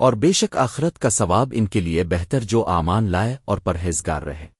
اور بے شک آخرت کا ثواب ان کے لیے بہتر جو آمان لائے اور پرہیزگار رہے۔